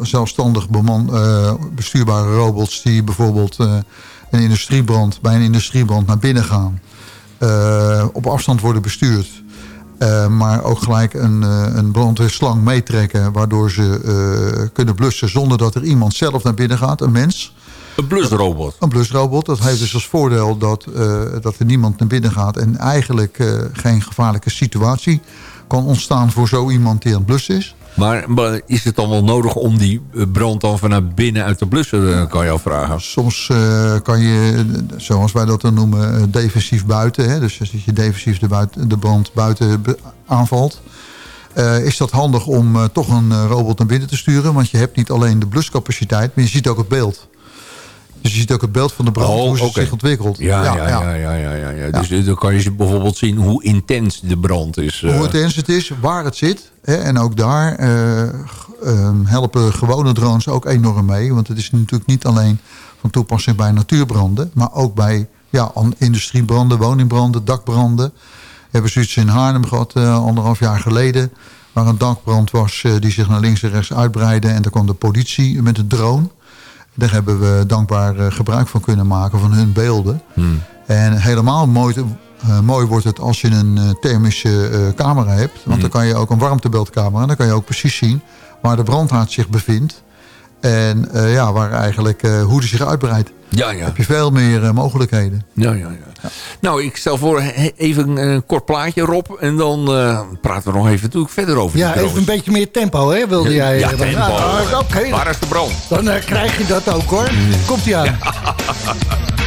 zelfstandig beman, uh, bestuurbare robots... die bijvoorbeeld een industriebrand, bij een industriebrand naar binnen gaan. op afstand worden bestuurd. maar ook gelijk een, een brandweerslang meetrekken... waardoor ze kunnen blussen zonder dat er iemand zelf naar binnen gaat, een mens... Een blusrobot? Een blusrobot. Dat heeft dus als voordeel dat, uh, dat er niemand naar binnen gaat... en eigenlijk uh, geen gevaarlijke situatie kan ontstaan voor zo iemand die aan het blussen is. Maar, maar, is het dan wel nodig om die brand dan vanuit binnen uit te blussen, kan je al vragen? Soms uh, kan je, zoals wij dat dan noemen, defensief buiten. Hè? Dus als je defensief de, buiten, de brand buiten aanvalt... Uh, is dat handig om uh, toch een robot naar binnen te sturen. Want je hebt niet alleen de bluscapaciteit, maar je ziet ook het beeld. Dus je ziet ook het beeld van de brand, oh, hoe ze okay. zich ontwikkelt. Ja, ja, ja. ja, ja, ja, ja, ja. Dus dan kan je bijvoorbeeld zien hoe intens de brand is. Hoe intens het is, waar het zit. Hè, en ook daar uh, uh, helpen gewone drones ook enorm mee. Want het is natuurlijk niet alleen van toepassing bij natuurbranden... maar ook bij ja, industriebranden, woningbranden, dakbranden. We hebben zoiets in Haarlem gehad uh, anderhalf jaar geleden... waar een dakbrand was die zich naar links en rechts uitbreidde... en daar kwam de politie met een drone... Daar hebben we dankbaar uh, gebruik van kunnen maken van hun beelden. Hmm. En helemaal mooi, uh, mooi wordt het als je een uh, thermische camera hebt. Want Hmm. dan kan je ook een warmtebeeldcamera. Dan kan je ook precies zien waar de brandhaard zich bevindt. En eh, ja, waar eigenlijk uh, hoe die zich uitbreidt. Ja, ja. Heb je veel meer uh, mogelijkheden. Ja, ja, ja, Nou, ik stel voor even een kort plaatje, Rob. En dan praten we nog even natuurlijk verder over. Ja, even een beetje meer tempo, hè, wilde jij? Ja, tempo. Ah, okay. Waar is de brand? Dan krijg je dat ook, hoor. Komt-ie aan.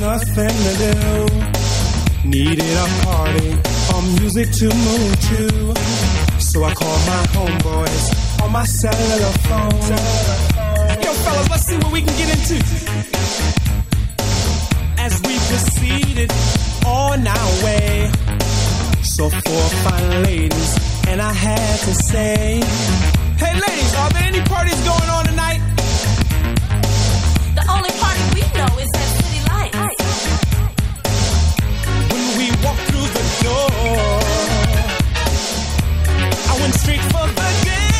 nothing to do. Needed a party or music to move to. So I called my homeboys on my cellular phone. Yo, fellas, let's see what we can get into. As we proceeded on our way, so four fine ladies, and I had to say, Hey, ladies, are there any parties going on tonight? Straight for the dance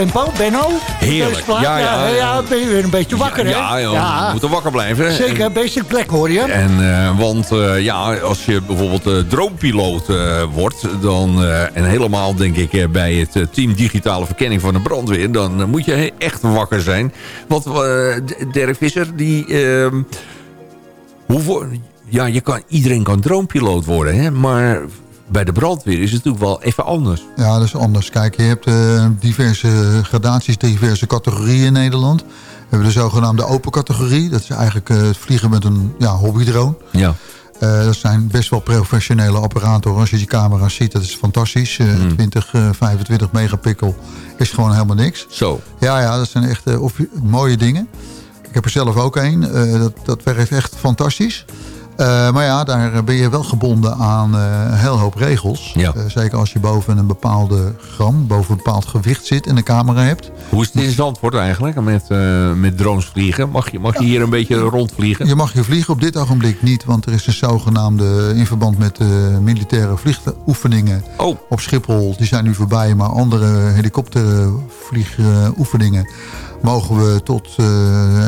tempo, Benno? Heerlijk. Ja, ja, ja, ben je weer een beetje wakker, hè? Ja, joh, we moeten wakker blijven. Zeker, En- Basic Black hoor je. En, eh, want eh, ja, als je bijvoorbeeld eh, droompiloot wordt... Dan, en helemaal denk ik bij het team digitale verkenning van de brandweer... dan moet je echt wakker zijn. Want D- Dirk Visser, die... ehm, hoeveel, ja, je kan, iedereen kan droompiloot worden, hè? maar bij de brandweer is het natuurlijk wel even anders. Ja, dat is anders. Kijk, je hebt eh, diverse gradaties, diverse categorieën in Nederland. We hebben de zogenaamde open categorie. Dat is eigenlijk eh, het vliegen met een ja, hobbydrone. Ja. Eh, dat zijn best wel professionele apparaten. hoor. Als je die camera's ziet, dat is fantastisch. Eh, 20, eh, 25 megapixel is gewoon helemaal niks. Zo. Ja, ja, dat zijn echt mooie dingen. Ik heb er zelf ook een. Dat, dat werkt echt fantastisch. Eh, maar ja, daar ben je wel gebonden aan eh, een heel hoop regels. Ja. Eh, zeker als je boven een bepaalde gram, boven een bepaald gewicht zit en een camera hebt. Hoe is het in Zandvoort eigenlijk met, met drones vliegen? Mag je, mag je hier een beetje rondvliegen? Je mag je vliegen op dit ogenblik niet, want er is een zogenaamde in verband met de militaire vliegoefeningen Oh. op Schiphol. Die zijn nu voorbij, maar andere helikoptervliegoefeningen mogen we tot,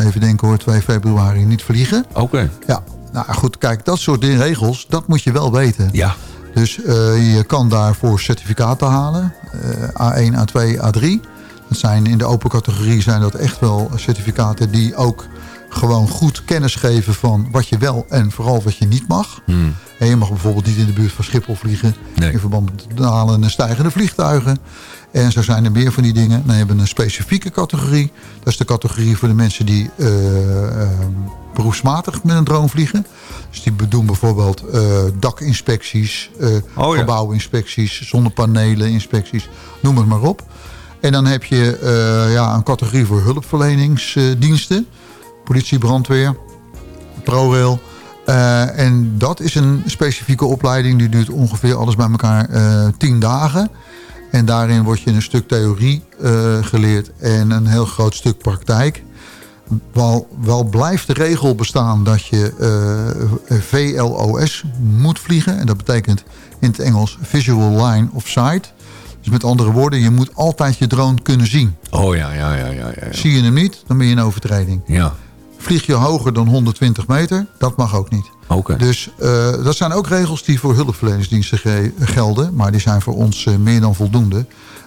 even denken hoor, 2 februari niet vliegen. Oké. Ja, nou goed, kijk, dat soort regels, dat moet je wel weten. Ja. Dus eh, je kan daarvoor certificaten halen. eh, A1, A2, A3. Dat zijn in de open categorie zijn dat echt wel certificaten die ook gewoon goed kennis geven van wat je wel en vooral wat je niet mag. Hmm. En je mag bijvoorbeeld niet in de buurt van Schiphol vliegen. Nee. In verband met dalen en stijgende vliegtuigen. En zo zijn er meer van die dingen. Dan hebben we een specifieke categorie. Dat is de categorie voor de mensen die eh, eh, beroepsmatig met een drone vliegen. Dus die doen bijvoorbeeld eh, dakinspecties, eh Oh ja. gebouwinspecties, zonnepanelen inspecties, noem het maar op. En dan heb je eh, ja, een categorie voor hulpverleningsdiensten. Politie, brandweer, ProRail. En dat is een specifieke opleiding. Die duurt ongeveer alles bij elkaar tien dagen. En daarin wordt je een stuk theorie geleerd en een heel groot stuk praktijk. Wel, wel blijft de regel bestaan dat je eh, VLOS moet vliegen. En dat betekent in het Engels Visual Line of Sight. Dus met andere woorden, je moet altijd je drone kunnen zien. Oh ja, ja, ja, ja. ja, ja. Zie je hem niet, dan ben je in overtreding. Ja, Vlieg je hoger dan 120 meter, dat mag ook niet. oké. Dus eh, dat zijn ook regels die voor hulpverleningsdiensten ge- gelden. Maar die zijn voor ons eh, meer dan voldoende.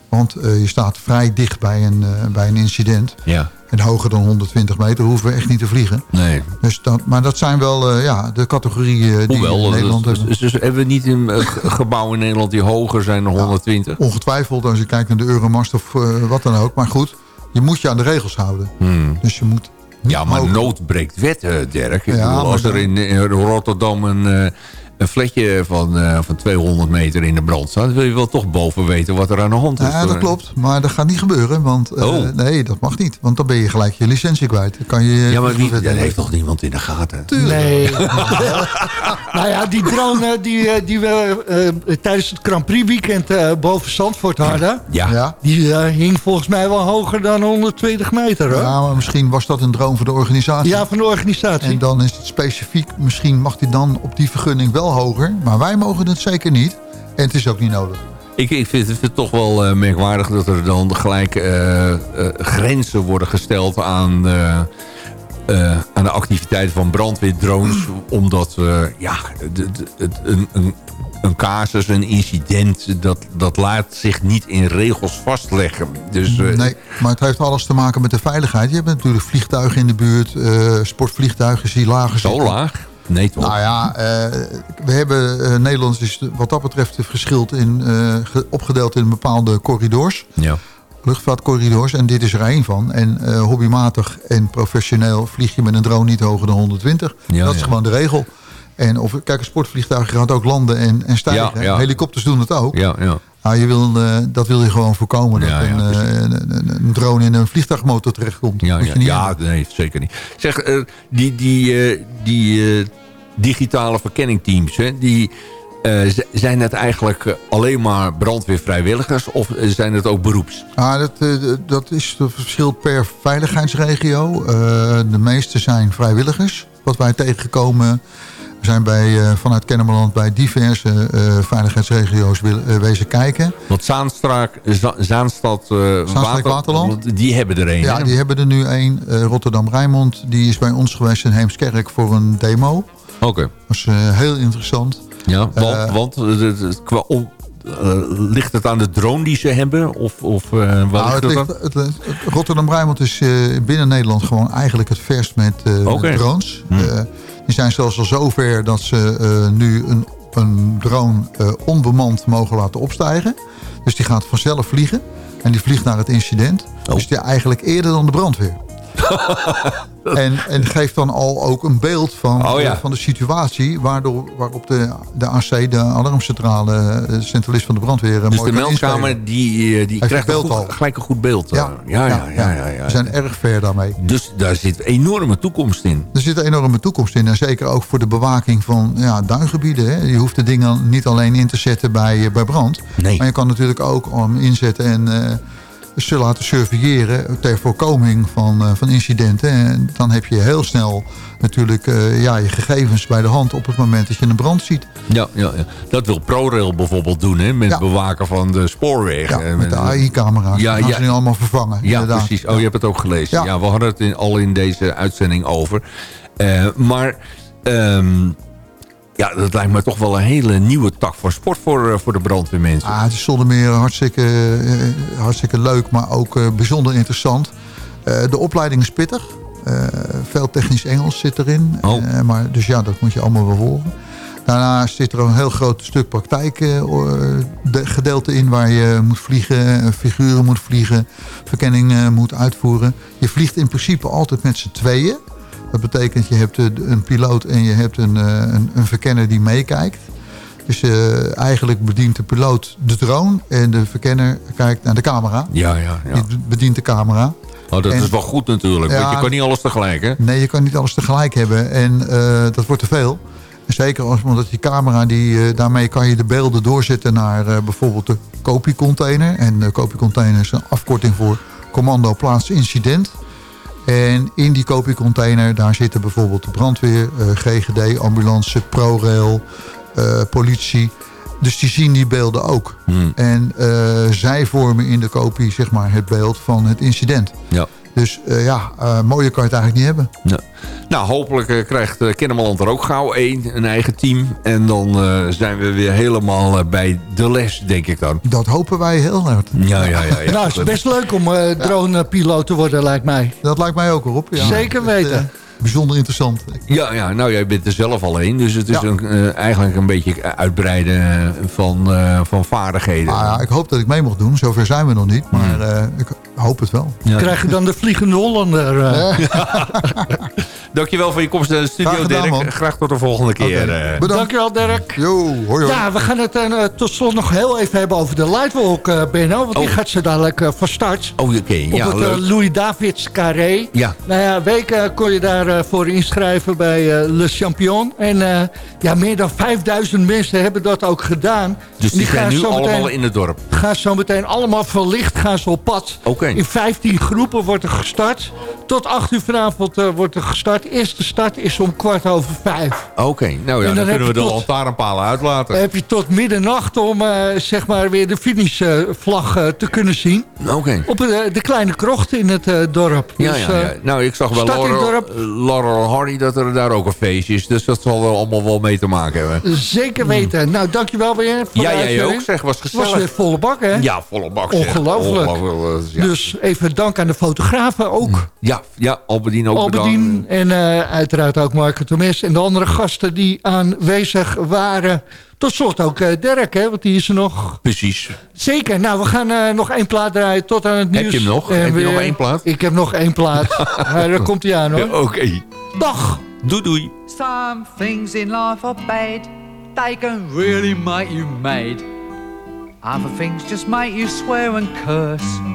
Want eh, je staat vrij dicht bij een, eh, bij een incident. Ja, En hoger dan 120 meter hoeven we echt niet te vliegen. nee. Dus dat, maar dat zijn wel eh, ja, de categorieën die Hoewel, in Nederland dus, hebben. dus, dus hebben we niet een gebouw in Nederland die hoger zijn dan 120? Ongetwijfeld als je kijkt naar de Euromast of wat dan ook. Maar goed, je moet je aan de regels houden. Hmm. Dus je moet Ja, maar nood breekt wet, Dirk. Ik Ja, bedoel, als er in, in Rotterdam een, een fletje van, eh, van 200 meter in de brand staat... dan wil je wel toch boven weten wat er aan de hand is. Ja, dat klopt. Maar dat gaat niet gebeuren. Want eh, Oh. nee, dat mag niet. Want dan ben je gelijk je licentie kwijt. Dan kan je Ja, maar wie, dat heeft toch niemand in de gaten? Nee. nou ja, die drone die, eh, die we eh, tijdens het Grand Prix weekend eh, boven Zandvoort hadden... Ja. Ja. die eh, hing volgens mij wel hoger dan 120 meter, hoor. Ja, maar misschien was dat een droom voor de organisatie. Ja, van de organisatie. En dan is het specifiek, misschien mag hij dan op die vergunning wel hoger. Maar wij mogen het zeker niet. En het is ook niet nodig. Ik, ik vind het toch wel eh, merkwaardig dat er dan gelijk eh, grenzen worden gesteld aan, aan de activiteiten van brandweerdrones. omdat ja, een, een, een casus, een incident, dat, dat laat zich niet in regels vastleggen. Dus, Nee, maar het heeft alles te maken met de veiligheid. Je hebt natuurlijk vliegtuigen in de buurt. sportvliegtuigen die lager Zo laag? Nee toch? Nou ja, eh, we hebben eh, Nederland is wat dat betreft verschilt in, eh, ge- opgedeeld in bepaalde corridors. Ja. luchtvaartcorridors. En dit is er één van. En eh, hobbymatig en professioneel vlieg je met een drone niet hoger dan 120. Ja, dat is ja. gewoon de regel. En of, kijk, een sportvliegtuig gaat ook landen en, en stijgen. Ja. Helikopters doen het ook. Ja, ja. Nou, je wil, eh, dat wil je gewoon voorkomen. Dat Ja, ja, een, eh, een, een- drone in een vliegtuigmotor terechtkomt. Ja, ja, ja nee, zeker niet. Zeg, eh, die, die, die digitale verkenningteams, hè, die, zijn het eigenlijk alleen maar brandweervrijwilligers of zijn het ook beroeps? Ah, dat, dat is het verschil per veiligheidsregio. De meeste zijn vrijwilligers. Wat wij tegengekomen we zijn bij, eh, vanuit Kennemerland bij diverse eh, veiligheidsregio's eh, wezen kijken. Want Zaanstraak, Za- Zaanstad, eh, Zaanstreek Waterland? die hebben er een. Ja, die hebben er nu een. Rotterdam-Rijnmond, die is bij ons geweest in Heemskerk voor een demo. Oké. Dat was eh, heel interessant. Ja, want, want qua om, ligt het aan de drone die ze hebben? Of, of eh, waar Nou, ligt het het ligt- aan? het- het- Rotterdam-Rijnmond is binnen Nederland gewoon eigenlijk het verst met, drones. Hm. Die zijn zelfs al zover dat ze eh, nu een, een drone eh, onbemand mogen laten opstijgen. Dus die gaat vanzelf vliegen. En die vliegt naar het incident. Oh. Dus die eigenlijk eerder dan de brandweer. En, en geeft dan al ook een beeld van, Oh, ja. eh, van de situatie... Waardoor, waarop de, de AC, de alarmcentrale, de centralist van de brandweer... eh, Dus mooi de meldkamer die, eh, die krijgt een goed- al. gelijk een goed beeld. eh. Ja, ja, ja. ja, ja. We zijn erg ver daarmee. Dus daar zit enorme toekomst in. Er zit een enorme toekomst in. En zeker ook voor de bewaking van ja, duingebieden. Hè. Je hoeft de dingen niet alleen in te zetten bij, eh, bij brand. Nee. Maar je kan natuurlijk ook om inzetten en eh, ze laten surveilleren... ter voorkoming van, eh, van incidenten. En dan heb je heel snel natuurlijk eh, ja, je gegevens bij de hand... op het moment dat je een brand ziet. Ja, ja, ja. Dat wil ProRail bijvoorbeeld doen, hè, met Ja. bewaken van de spoorwegen. Ja, met de AI-camera's. Ja, Ja, ze nu allemaal vervangen. Ja, inderdaad. precies. Oh, je hebt het ook gelezen. Ja, Ja. we hadden het in, al in deze uitzending over. Eh, maar ehm, ja, dat lijkt me toch wel een hele nieuwe tak van sport voor, eh, voor de brandweermensen. Ah, het is zonder meer hartstikke, eh, hartstikke leuk, maar ook eh, bijzonder interessant. De opleiding is pittig. Veel technisch Engels zit erin. Oh. Maar, dus ja, dat moet je allemaal wel volgen. Daarnaast zit er een heel groot stuk praktijk eh, de- gedeelte in... waar je moet vliegen, figuren moet vliegen, verkenning moet uitvoeren. Je vliegt in principe altijd met z'n tweeën. Dat betekent je hebt eh, een piloot en je hebt een, eh, een, een verkenner die meekijkt. Dus eh, eigenlijk bedient de piloot de drone en de verkenner kijkt naar de camera. Ja, ja, ja. Die bedient de camera. Oh, dat En- is wel goed natuurlijk, want Ja, je kan niet alles tegelijk, hè? Nee, je kan niet alles tegelijk hebben en dat wordt te veel. Zeker als, omdat die camera, die, daarmee kan je de beelden doorzetten naar bijvoorbeeld de kopiecontainer. En de kopiecontainer is een afkorting voor commando plaats incident. En in die kopiecontainer, daar zitten bijvoorbeeld de brandweer, eh, GGD, ambulance, ProRail, eh, politie. Dus die zien die beelden ook. Hmm. En eh, zij vormen in de kopie zeg maar, het beeld van het incident. Ja. Dus eh, ja, eh, mooier kan je het eigenlijk niet hebben. Ja. Nou, hopelijk eh, krijgt uh, Kennemerland er ook gauw één, een eigen team. En dan eh, zijn we weer helemaal eh, bij de les, denk ik dan. Dat hopen wij heel hard. Ja, ja, ja. ja. nou, het is best leuk om eh dronepiloot te worden, lijkt mij. Dat lijkt mij ook Rob. Ja. Zeker Het, weten. bijzonder interessant. Ja, ja, nou jij bent er zelf al een. Dus het is Ja. een, eh, eigenlijk een beetje uitbreiden van, eh, van vaardigheden. Nou ja, ik hoop dat ik mee mag doen. Zover zijn we nog niet. Maar eh, ik hoop het wel. Ja. Krijg je dan de Vliegende Hollander? eh? Dankjewel voor je komst naar de studio, Graag gedaan, Dirk. man. Graag tot de volgende keer. Eh. Bedankt. Dankjewel, Dirk. Yo, hoi hoi. Ja, we gaan het eh, tot slot nog heel even hebben over de Lightwalk, eh Benno. Want die Oh. gaat ze dadelijk eh, van start. Oh, oké. Op Ja, het eh, leuk. Louis Davids Carré. Ja. Nou ja, weken kon je daarvoor voor inschrijven bij eh, Le Champion. En eh, ja, meer dan 5000 mensen hebben dat ook gedaan. Dus die zijn nu meteen- allemaal in het dorp. gaan zo meteen allemaal verlicht gaan ze op pad. Oké. In 15 groepen wordt er gestart. Tot 8 uur vanavond eh, wordt er gestart. Eerste start is om kwart over vijf. Oké, nou ja, dan kunnen we de tot- lantaarnpalen uitlaten. Dan heb je tot middernacht om eh, zeg maar weer de finishvlag eh, te kunnen zien. Oké. Op de kleine krocht in het dorp. Ja, Dus, ja, ja. Nou, ik zag het Laurel. Laurel Hardy dat er daar ook een feestje is. Dus dat zal wel allemaal wel mee te maken hebben. Zeker weten. Nou, dankjewel weer voor Ja, jij ook zeg, was Het was gezellig. weer volle bak, hè? Ja, volle bak. Ongelooflijk, ja. Dus even dank aan de fotografen ook. Ja, ja Albedien ook Albedien bedankt. en eh, uiteraard ook Marco Tomes en de andere gasten die aanwezig waren. Tot slot ook eh, Dirk, hè, want die is er nog. Precies. Zeker, nou we gaan eh, nog één plaat draaien tot aan het nieuws. Heb je hem nog? En Heb je nog één plaat? Ik heb nog één plaat. maar daar komt hij aan hoor. Ja, Oké. Dag! Doei doei. Some things in life are bad. They can really make you mad. Other things just make you swear and curse.